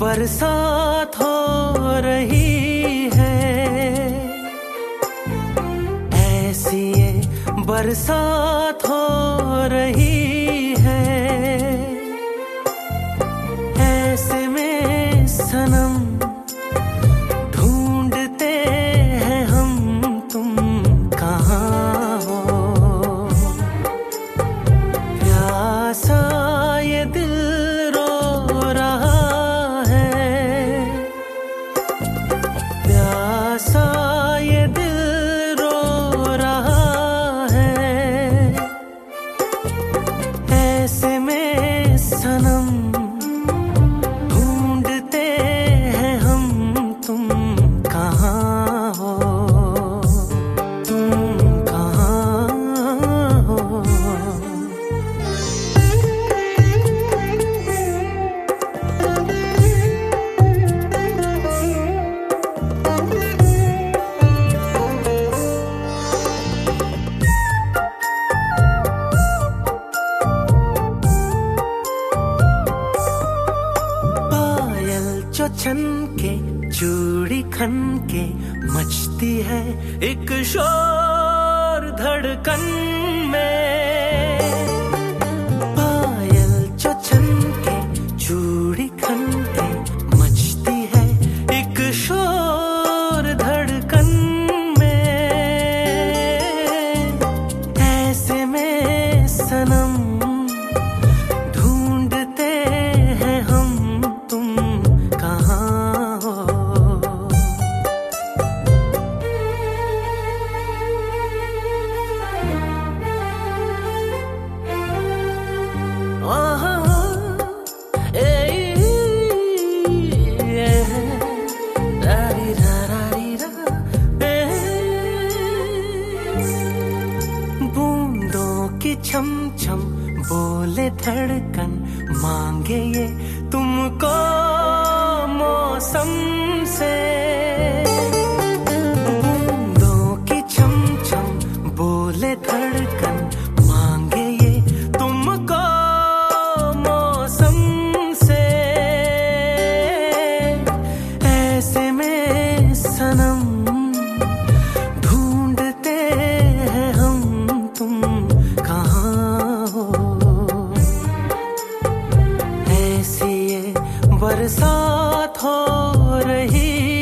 बरसात हो रही है। ऐसी बरसात हो रही है। insanım. छन के चूड़ी खन के मचती है एक शोर धड़कन में। छम छम बोले धड़कन बरसात हो रही